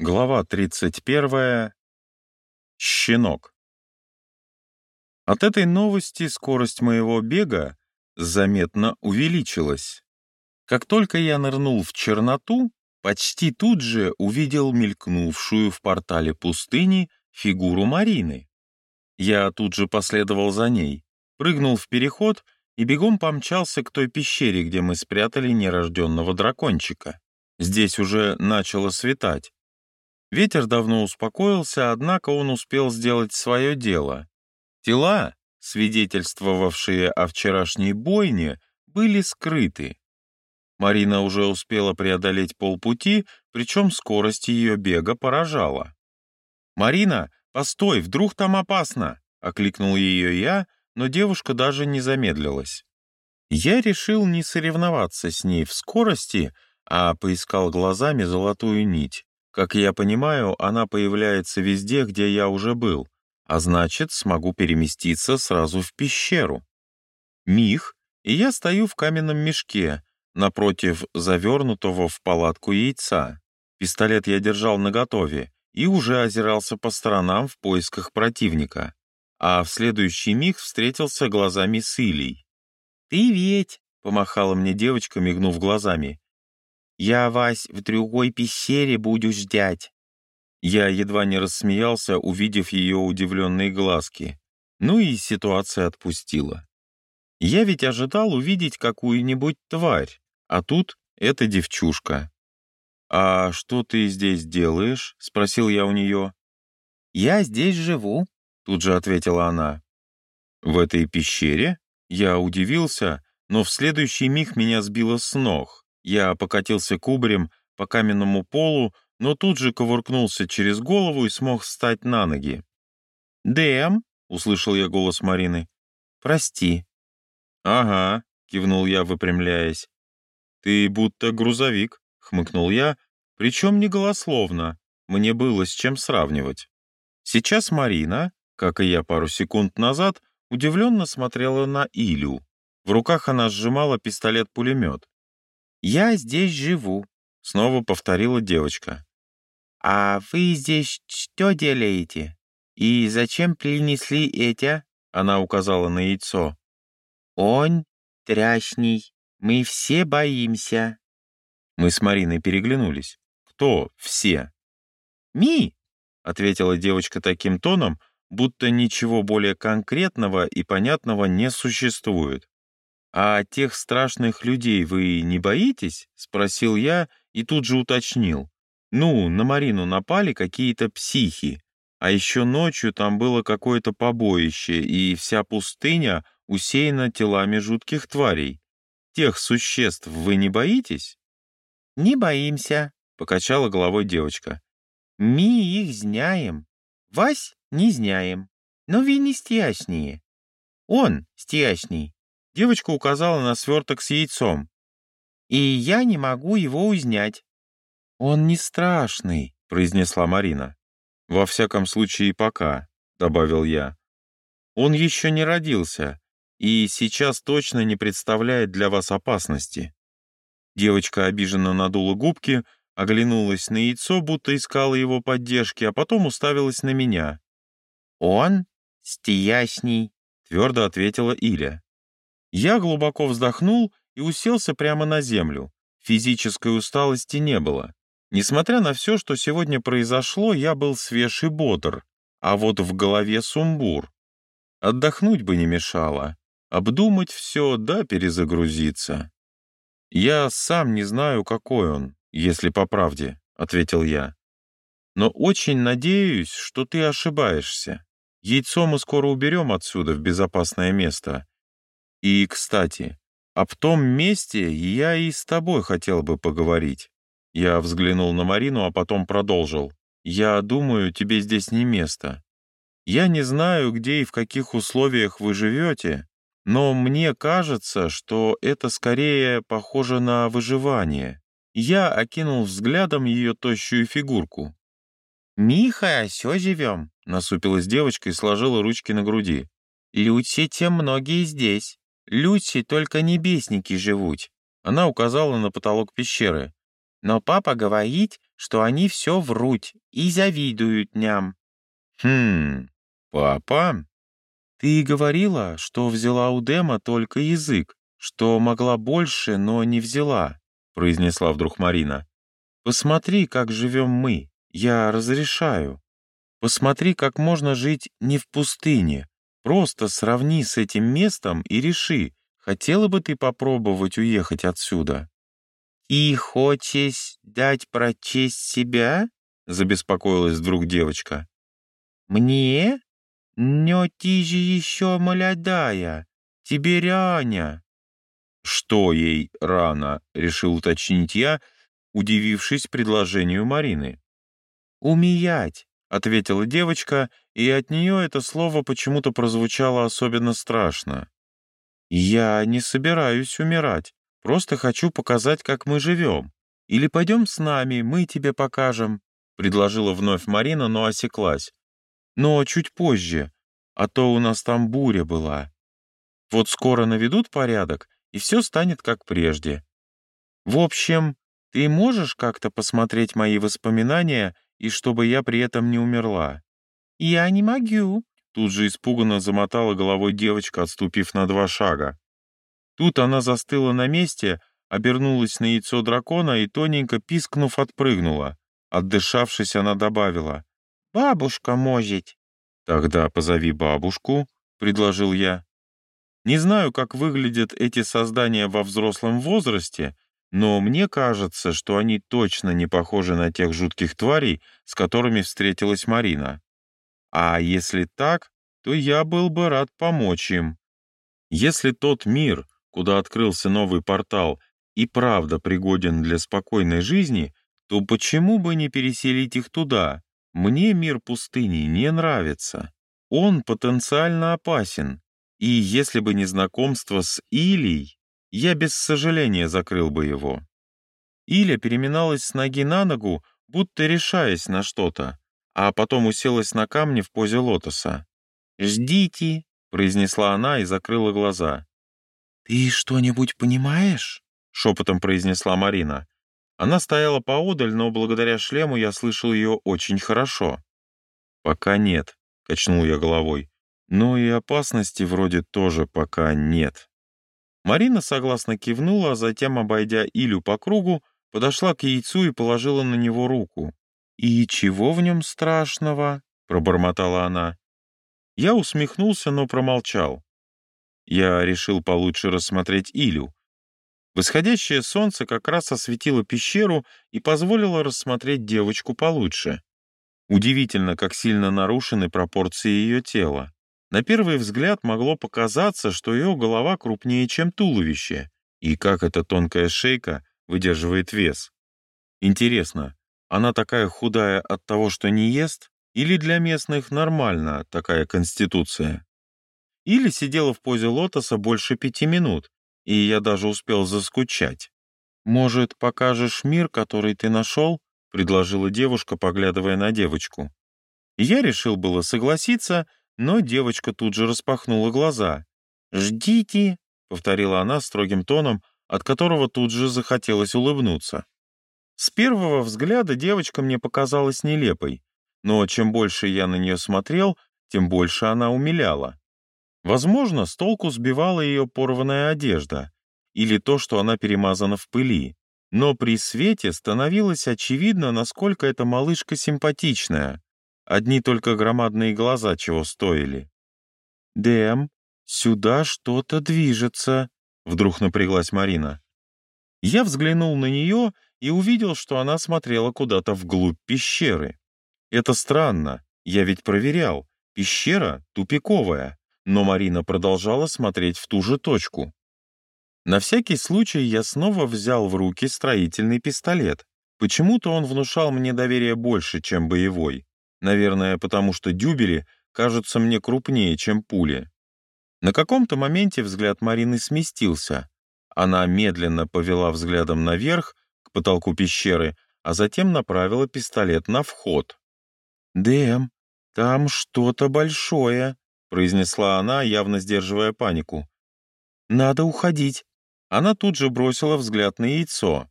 Глава 31. Щенок. От этой новости скорость моего бега заметно увеличилась. Как только я нырнул в черноту, почти тут же увидел мелькнувшую в портале пустыни фигуру Марины. Я тут же последовал за ней, прыгнул в переход и бегом помчался к той пещере, где мы спрятали нерожденного дракончика. Здесь уже начало светать. Ветер давно успокоился, однако он успел сделать свое дело. Тела, свидетельствовавшие о вчерашней бойне, были скрыты. Марина уже успела преодолеть полпути, причем скорость ее бега поражала. «Марина, постой, вдруг там опасно!» — окликнул ее я, но девушка даже не замедлилась. Я решил не соревноваться с ней в скорости, а поискал глазами золотую нить. Как я понимаю, она появляется везде, где я уже был, а значит, смогу переместиться сразу в пещеру. Мих, и я стою в каменном мешке, напротив завернутого в палатку яйца. Пистолет я держал наготове и уже озирался по сторонам в поисках противника, а в следующий миг встретился глазами с Илей. «Ты ведь!» — помахала мне девочка, мигнув глазами. Я вас в другой пещере буду ждать». Я едва не рассмеялся, увидев ее удивленные глазки. Ну и ситуация отпустила. Я ведь ожидал увидеть какую-нибудь тварь, а тут эта девчушка. «А что ты здесь делаешь?» — спросил я у нее. «Я здесь живу», — тут же ответила она. «В этой пещере?» Я удивился, но в следующий миг меня сбило с ног. Я покатился кубарем по каменному полу, но тут же ковыркнулся через голову и смог встать на ноги. «Дэм?» — услышал я голос Марины. «Прости». «Ага», — кивнул я, выпрямляясь. «Ты будто грузовик», — хмыкнул я, причем не голословно. Мне было с чем сравнивать. Сейчас Марина, как и я пару секунд назад, удивленно смотрела на Илю. В руках она сжимала пистолет-пулемет. «Я здесь живу», — снова повторила девочка. «А вы здесь что делаете? И зачем принесли эти?» — она указала на яйцо. «Он тряшний. Мы все боимся». Мы с Мариной переглянулись. «Кто все?» «Ми!» — ответила девочка таким тоном, будто ничего более конкретного и понятного не существует. «А тех страшных людей вы не боитесь?» — спросил я и тут же уточнил. «Ну, на Марину напали какие-то психи, а еще ночью там было какое-то побоище, и вся пустыня усеяна телами жутких тварей. Тех существ вы не боитесь?» «Не боимся», — покачала головой девочка. «Мы их знаем. Вас не знаем. Но вы не стяшнее. Он стяшний. Девочка указала на сверток с яйцом. «И я не могу его узнять». «Он не страшный», — произнесла Марина. «Во всяком случае, пока», — добавил я. «Он еще не родился и сейчас точно не представляет для вас опасности». Девочка обиженно надула губки, оглянулась на яйцо, будто искала его поддержки, а потом уставилась на меня. «Он стиясней», — твердо ответила Иля. Я глубоко вздохнул и уселся прямо на землю. Физической усталости не было. Несмотря на все, что сегодня произошло, я был свеж и бодр, а вот в голове сумбур. Отдохнуть бы не мешало, обдумать все да перезагрузиться. «Я сам не знаю, какой он, если по правде», — ответил я. «Но очень надеюсь, что ты ошибаешься. Яйцо мы скоро уберем отсюда в безопасное место, и, кстати, об том месте я и с тобой хотел бы поговорить. Я взглянул на Марину, а потом продолжил. Я думаю, тебе здесь не место. Я не знаю, где и в каких условиях вы живете, но мне кажется, что это скорее похоже на выживание. Я окинул взглядом ее тощую фигурку. «Миха, все живем», — насупилась девочка и сложила ручки на груди. «Люди те многие здесь. Люси только небесники живут. Она указала на потолок пещеры. Но папа говорит, что они все врут и завидуют ням. Хм, папа? Ты говорила, что взяла у Дема только язык, что могла больше, но не взяла, произнесла вдруг Марина. Посмотри, как живем мы. Я разрешаю. Посмотри, как можно жить не в пустыне. Просто сравни с этим местом и реши, хотела бы ты попробовать уехать отсюда. «И хочешь дать прочесть себя?» — забеспокоилась вдруг девочка. «Мне? Но ты же еще молодая, тебе рано». «Что ей рано?» — решил уточнить я, удивившись предложению Марины. «Умиять», — ответила девочка, и от нее это слово почему-то прозвучало особенно страшно. «Я не собираюсь умирать. Просто хочу показать, как мы живем. Или пойдем с нами, мы тебе покажем», — предложила вновь Марина, но осеклась. «Но чуть позже, а то у нас там буря была. Вот скоро наведут порядок, и все станет как прежде. В общем, ты можешь как-то посмотреть мои воспоминания, и чтобы я при этом не умерла?» «Я не могу», — тут же испуганно замотала головой девочка, отступив на два шага. Тут она застыла на месте, обернулась на яйцо дракона и, тоненько пискнув, отпрыгнула. Отдышавшись, она добавила. «Бабушка может». «Тогда позови бабушку», — предложил я. Не знаю, как выглядят эти создания во взрослом возрасте, но мне кажется, что они точно не похожи на тех жутких тварей, с которыми встретилась Марина. А если так, то я был бы рад помочь им. Если тот мир, куда открылся новый портал, и правда пригоден для спокойной жизни, то почему бы не переселить их туда? Мне мир пустыни не нравится. Он потенциально опасен. И если бы не знакомство с Илей, я без сожаления закрыл бы его. Иля переминалась с ноги на ногу, будто решаясь на что-то, а потом уселась на камне в позе лотоса. «Ждите», — произнесла она и закрыла глаза. «Ты что-нибудь понимаешь?» — шепотом произнесла Марина. Она стояла поодаль, но благодаря шлему я слышал ее очень хорошо. «Пока нет», — качнул я головой. «Но и опасности вроде тоже пока нет». Марина согласно кивнула, а затем, обойдя Илю по кругу, подошла к яйцу и положила на него руку. «И чего в нем страшного?» — пробормотала она. Я усмехнулся, но промолчал я решил получше рассмотреть Илю. Восходящее солнце как раз осветило пещеру и позволило рассмотреть девочку получше. Удивительно, как сильно нарушены пропорции ее тела. На первый взгляд могло показаться, что ее голова крупнее, чем туловище, и как эта тонкая шейка выдерживает вес. Интересно, она такая худая от того, что не ест, или для местных нормально такая конституция? или сидела в позе лотоса больше пяти минут, и я даже успел заскучать. «Может, покажешь мир, который ты нашел?» — предложила девушка, поглядывая на девочку. Я решил было согласиться, но девочка тут же распахнула глаза. «Ждите», — повторила она строгим тоном, от которого тут же захотелось улыбнуться. С первого взгляда девочка мне показалась нелепой, но чем больше я на нее смотрел, тем больше она умиляла. Возможно, с толку сбивала ее порванная одежда или то, что она перемазана в пыли, но при свете становилось очевидно, насколько эта малышка симпатичная. Одни только громадные глаза чего стоили. «Дэм, сюда что-то движется», — вдруг напряглась Марина. Я взглянул на нее и увидел, что она смотрела куда-то вглубь пещеры. Это странно, я ведь проверял, пещера тупиковая но Марина продолжала смотреть в ту же точку. На всякий случай я снова взял в руки строительный пистолет. Почему-то он внушал мне доверие больше, чем боевой. Наверное, потому что дюбели кажутся мне крупнее, чем пули. На каком-то моменте взгляд Марины сместился. Она медленно повела взглядом наверх, к потолку пещеры, а затем направила пистолет на вход. «Дэм, там что-то большое», — произнесла она, явно сдерживая панику. «Надо уходить». Она тут же бросила взгляд на яйцо.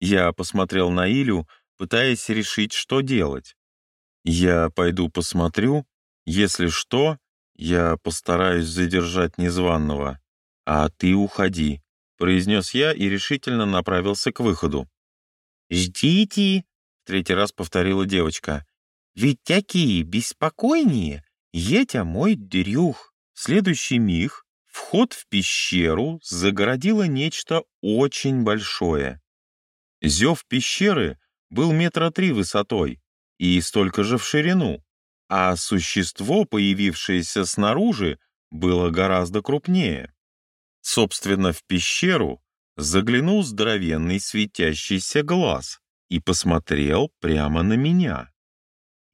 Я посмотрел на Илю, пытаясь решить, что делать. «Я пойду посмотрю. Если что, я постараюсь задержать незваного. А ты уходи», — произнес я и решительно направился к выходу. «Ждите», — в третий раз повторила девочка. «Ведь такие беспокойнее, етя мой дрюх». Следующий миг вход в пещеру загородило нечто очень большое. Зев пещеры был метра три высотой и столько же в ширину, а существо, появившееся снаружи, было гораздо крупнее. Собственно, в пещеру заглянул здоровенный светящийся глаз и посмотрел прямо на меня.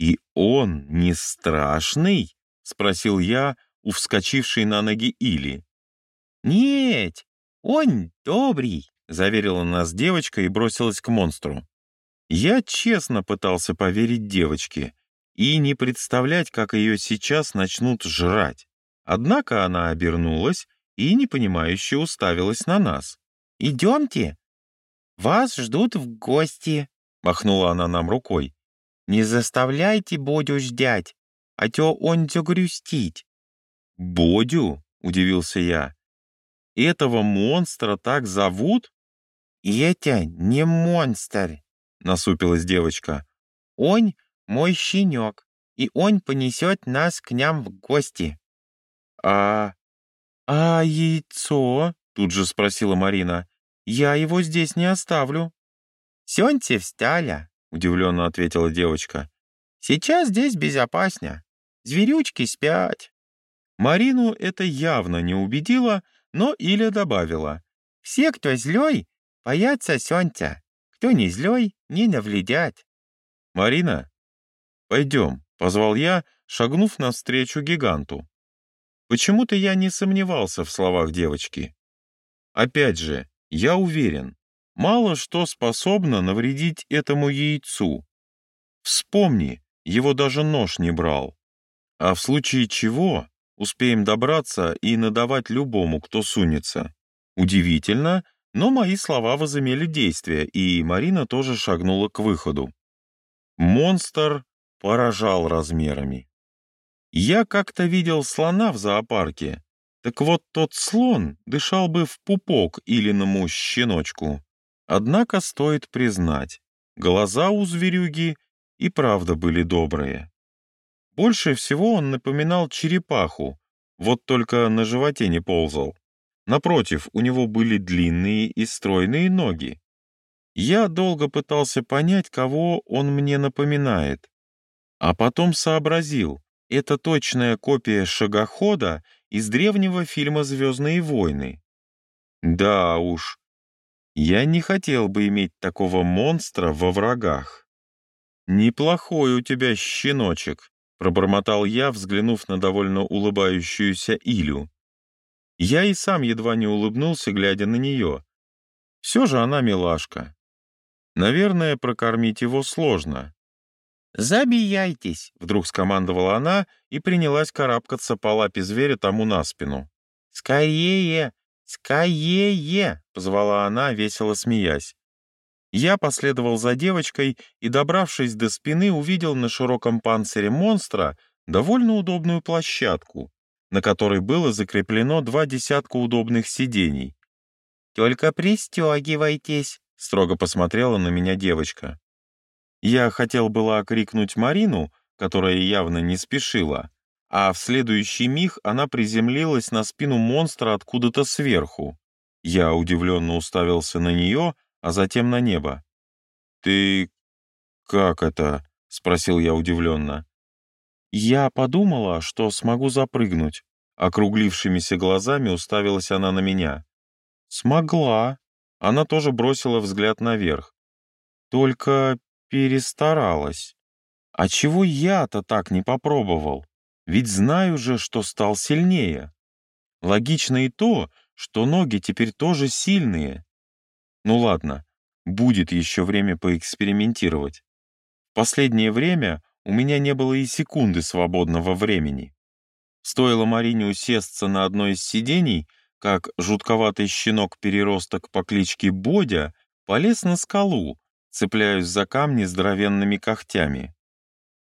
«И он не страшный?» — спросил я у вскочившей на ноги Или. «Нет, он добрый», — заверила нас девочка и бросилась к монстру. Я честно пытался поверить девочке и не представлять, как ее сейчас начнут жрать. Однако она обернулась и непонимающе уставилась на нас. «Идемте, вас ждут в гости», — махнула она нам рукой. «Не заставляйте Бодю ждать, а то он загрустить». «Бодю?» — удивился я. «Этого монстра так зовут?» «И это не монстр», — насупилась девочка. «Он мой щенек, и он понесет нас к ням в гости». «А... а яйцо?» — тут же спросила Марина. «Я его здесь не оставлю». «Сёньте встали», — удивленно ответила девочка. «Сейчас здесь безопаснее. Зверючки спят». Марину это явно не убедило, но Иля добавила. «Все, кто злой, боятся Сёньца. Кто не злой, не навредят». «Марина, пойдем», — позвал я, шагнув навстречу гиганту. Почему-то я не сомневался в словах девочки. Опять же, я уверен, мало что способно навредить этому яйцу. Вспомни, его даже нож не брал. А в случае чего успеем добраться и надавать любому, кто сунется. Удивительно, но мои слова возымели действие, и Марина тоже шагнула к выходу. Монстр поражал размерами. Я как-то видел слона в зоопарке. Так вот, тот слон дышал бы в пупок илиному щеночку. Однако стоит признать, глаза у зверюги и правда были добрые. Больше всего он напоминал черепаху, вот только на животе не ползал. Напротив, у него были длинные и стройные ноги. Я долго пытался понять, кого он мне напоминает. А потом сообразил, это точная копия шагохода из древнего фильма «Звездные войны». Да уж, я не хотел бы иметь такого монстра во врагах. «Неплохой у тебя щеночек», — пробормотал я, взглянув на довольно улыбающуюся Илю. Я и сам едва не улыбнулся, глядя на нее. Все же она милашка. Наверное, прокормить его сложно. «Забияйтесь!» — вдруг скомандовала она и принялась карабкаться по лапе зверя тому на спину. «Скорее! Скорее!» — позвала она, весело смеясь. Я последовал за девочкой и, добравшись до спины, увидел на широком панцире монстра довольно удобную площадку на которой было закреплено два десятка удобных сидений. «Только пристегивайтесь», — строго посмотрела на меня девочка. Я хотел было окрикнуть Марину, которая явно не спешила, а в следующий миг она приземлилась на спину монстра откуда-то сверху. Я удивленно уставился на нее, а затем на небо. «Ты... как это?» — спросил я удивленно. Я подумала, что смогу запрыгнуть. Округлившимися глазами уставилась она на меня. Смогла. Она тоже бросила взгляд наверх. Только перестаралась. А чего я-то так не попробовал? Ведь знаю же, что стал сильнее. Логично и то, что ноги теперь тоже сильные. Ну ладно, будет еще время поэкспериментировать. Последнее время у меня не было и секунды свободного времени. Стоило Марине усесться на одно из сидений, как жутковатый щенок-переросток по кличке Бодя полез на скалу цепляюсь за камни здоровенными когтями.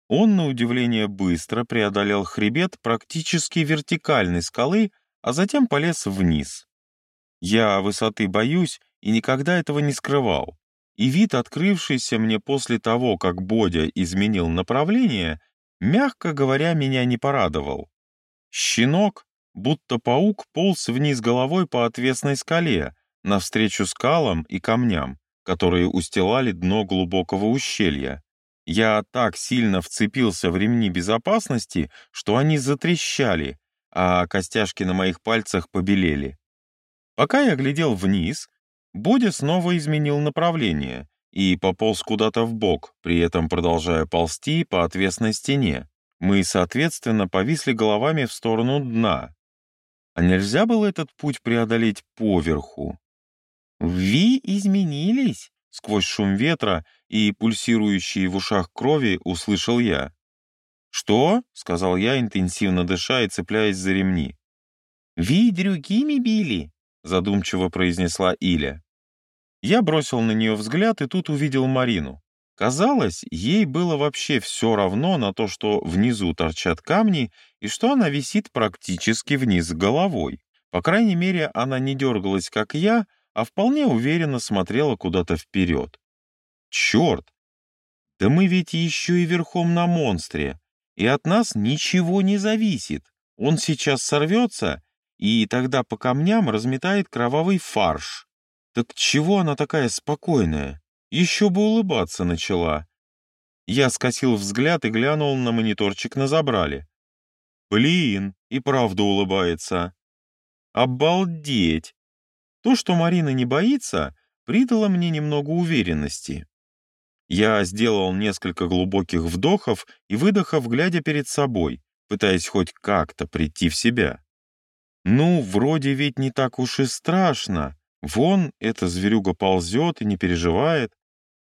Он, на удивление, быстро преодолел хребет практически вертикальной скалы, а затем полез вниз. Я высоты боюсь и никогда этого не скрывал. И вид, открывшийся мне после того, как Бодя изменил направление, мягко говоря, меня не порадовал. Щенок, будто паук, полз вниз головой по отвесной скале, навстречу скалам и камням, которые устилали дно глубокого ущелья. Я так сильно вцепился в ремни безопасности, что они затрещали, а костяшки на моих пальцах побелели. Пока я глядел вниз, Бодя снова изменил направление и пополз куда-то в бок, при этом продолжая ползти по отвесной стене. Мы, соответственно, повисли головами в сторону дна. А нельзя было этот путь преодолеть поверху? «Ви изменились?» Сквозь шум ветра и пульсирующие в ушах крови услышал я. «Что?» — сказал я, интенсивно дыша и цепляясь за ремни. «Ви другими били?» — задумчиво произнесла Иля. Я бросил на нее взгляд и тут увидел Марину. Казалось, ей было вообще все равно на то, что внизу торчат камни и что она висит практически вниз головой. По крайней мере, она не дергалась, как я, а вполне уверенно смотрела куда-то вперед. Черт! Да мы ведь еще и верхом на монстре, и от нас ничего не зависит. Он сейчас сорвется, и тогда по камням разметает кровавый фарш. Так чего она такая спокойная? Еще бы улыбаться начала. Я скосил взгляд и глянул на мониторчик на забрале. Блин, и правда улыбается. Обалдеть! То, что Марина не боится, придало мне немного уверенности. Я сделал несколько глубоких вдохов и выдохов, глядя перед собой, пытаясь хоть как-то прийти в себя. Ну, вроде ведь не так уж и страшно. Вон, эта зверюга ползет и не переживает.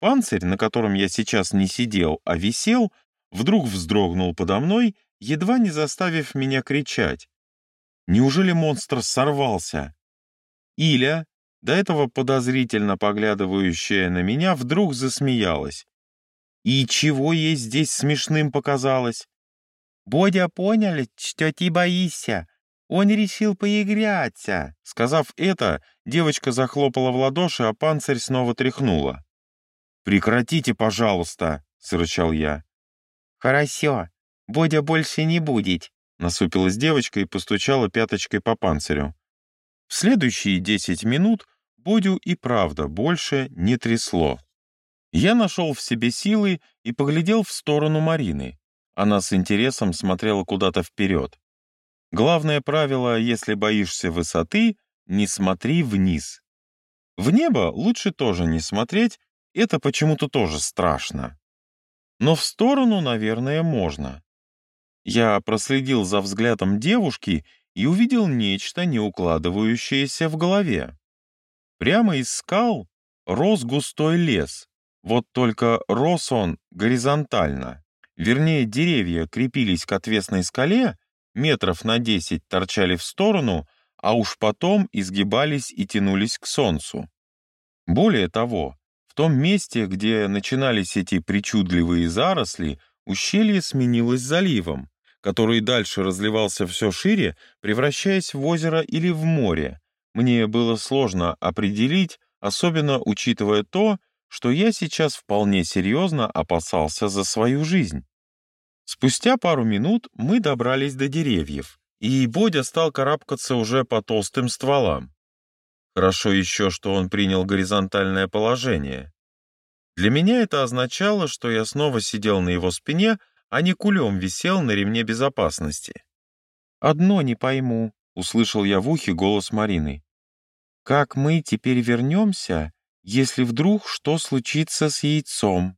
Панцирь, на котором я сейчас не сидел, а висел, вдруг вздрогнул подо мной, едва не заставив меня кричать. Неужели монстр сорвался? Иля, до этого подозрительно поглядывающая на меня, вдруг засмеялась. И чего ей здесь смешным показалось? «Бодя понял, что ты боишься. Он решил поиграться». Сказав это, девочка захлопала в ладоши, а панцирь снова тряхнула. «Прекратите, пожалуйста», — срычал я. «Хорошо, Бодя больше не будет», — насупилась девочка и постучала пяточкой по панцирю. В следующие десять минут Бодю и правда больше не трясло. Я нашел в себе силы и поглядел в сторону Марины. Она с интересом смотрела куда-то вперед. Главное правило, если боишься высоты, не смотри вниз. В небо лучше тоже не смотреть, это почему-то тоже страшно. Но в сторону, наверное, можно. Я проследил за взглядом девушки и увидел нечто, не укладывающееся в голове. Прямо из скал рос густой лес, вот только рос он горизонтально. Вернее, деревья крепились к отвесной скале, метров на десять торчали в сторону, а уж потом изгибались и тянулись к солнцу. Более того, в том месте, где начинались эти причудливые заросли, ущелье сменилось заливом, который дальше разливался все шире, превращаясь в озеро или в море. Мне было сложно определить, особенно учитывая то, что я сейчас вполне серьезно опасался за свою жизнь. Спустя пару минут мы добрались до деревьев, и Бодя стал карабкаться уже по толстым стволам. Хорошо еще, что он принял горизонтальное положение. Для меня это означало, что я снова сидел на его спине, а не кулем висел на ремне безопасности. «Одно не пойму», — услышал я в ухе голос Марины. «Как мы теперь вернемся, если вдруг что случится с яйцом?»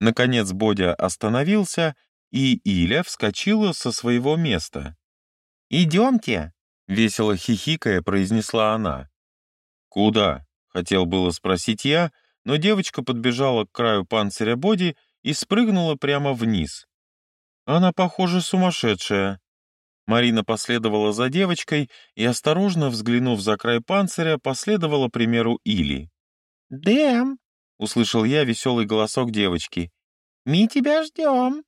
Наконец Бодя остановился, и Иля вскочила со своего места. «Идемте», — весело хихикая произнесла она. «Куда?» — хотел было спросить я, но девочка подбежала к краю панциря Боди и спрыгнула прямо вниз. Она, похоже, сумасшедшая. Марина последовала за девочкой и, осторожно взглянув за край панциря, последовала примеру Или. «Дэм!» — услышал я веселый голосок девочки. «Мы тебя ждем».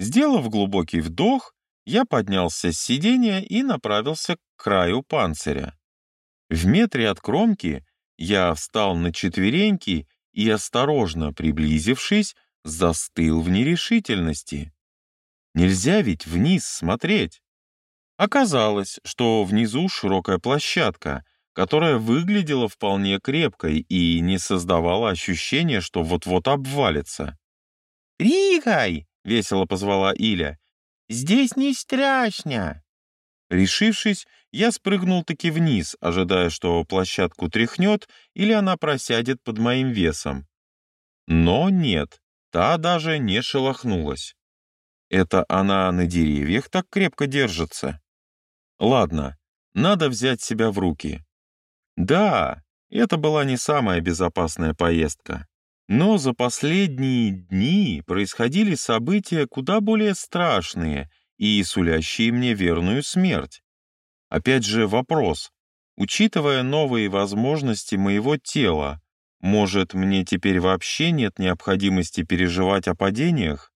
Сделав глубокий вдох, я поднялся с сиденья и направился к краю панциря. В метре от кромки я встал на четвереньки и, осторожно приблизившись, застыл в нерешительности. Нельзя ведь вниз смотреть. Оказалось, что внизу широкая площадка, которая выглядела вполне крепкой и не создавала ощущения, что вот-вот обвалится. «Рикай!» — весело позвала Иля. «Здесь не страшно!» Решившись, я спрыгнул-таки вниз, ожидая, что площадку тряхнет или она просядет под моим весом. Но нет, та даже не шелохнулась. Это она на деревьях так крепко держится. Ладно, надо взять себя в руки. Да, это была не самая безопасная поездка. Но за последние дни происходили события куда более страшные и сулящие мне верную смерть. Опять же вопрос. Учитывая новые возможности моего тела, может, мне теперь вообще нет необходимости переживать о падениях?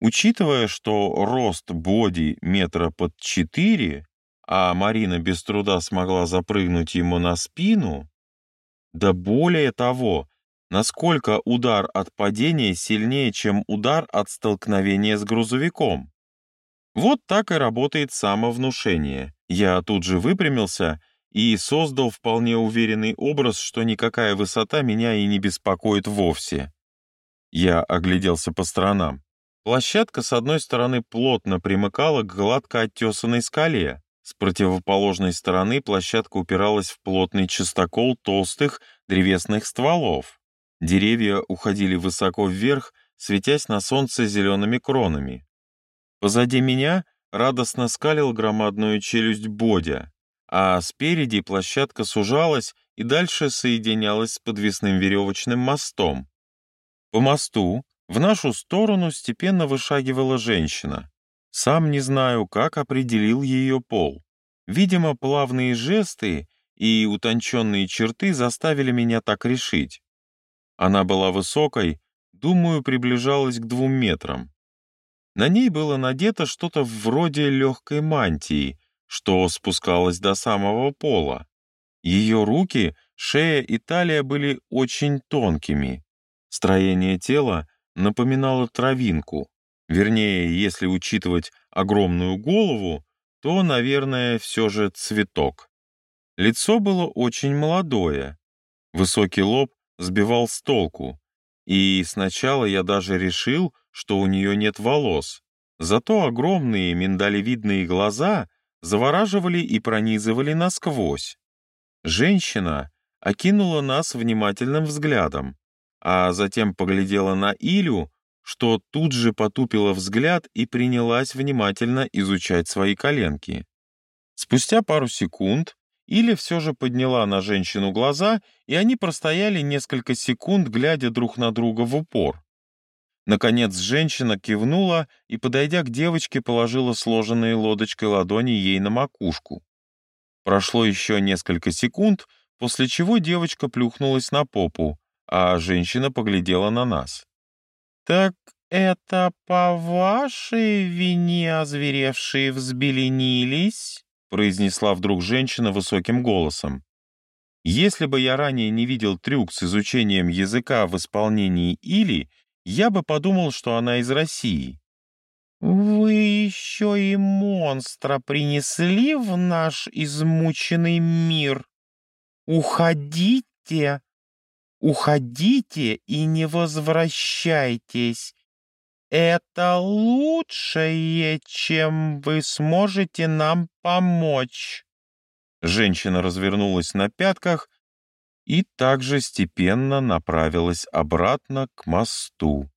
Учитывая, что рост боди метра под четыре, а Марина без труда смогла запрыгнуть ему на спину, да более того, насколько удар от падения сильнее, чем удар от столкновения с грузовиком. Вот так и работает самовнушение. Я тут же выпрямился и создал вполне уверенный образ, что никакая высота меня и не беспокоит вовсе. Я огляделся по сторонам. Площадка с одной стороны плотно примыкала к гладко оттесанной скале, с противоположной стороны площадка упиралась в плотный частокол толстых древесных стволов. Деревья уходили высоко вверх, светясь на солнце зелеными кронами. Позади меня радостно скалил громадную челюсть Бодя, а спереди площадка сужалась и дальше соединялась с подвесным веревочным мостом. По мосту в нашу сторону степенно вышагивала женщина. Сам не знаю, как определил ее пол. Видимо, плавные жесты и утонченные черты заставили меня так решить. Она была высокой, думаю, приближалась к двум метрам. На ней было надето что-то вроде легкой мантии, что спускалось до самого пола. Ее руки, шея и талия были очень тонкими. Строение тела напоминало травинку. Вернее, если учитывать огромную голову, то, наверное, все же цветок. Лицо было очень молодое. Высокий лоб сбивал с толку. И сначала я даже решил, что у нее нет волос. Зато огромные миндалевидные глаза завораживали и пронизывали насквозь. Женщина окинула нас внимательным взглядом, а затем поглядела на Илю, что тут же потупила взгляд и принялась внимательно изучать свои коленки. Спустя пару секунд Иля все же подняла на женщину глаза, и они простояли несколько секунд, глядя друг на друга в упор. Наконец женщина кивнула и, подойдя к девочке, положила сложенные лодочкой ладони ей на макушку. Прошло еще несколько секунд, после чего девочка плюхнулась на попу, а женщина поглядела на нас. «Так это по вашей вине озверевшие взбеленились?» произнесла вдруг женщина высоким голосом. Если бы я ранее не видел трюк с изучением языка в исполнении «или», я бы подумал, что она из России. «Вы еще и монстра принесли в наш измученный мир. Уходите, уходите и не возвращайтесь. Это лучшее, чем вы сможете нам помочь». Женщина развернулась на пятках и также степенно направилась обратно к мосту.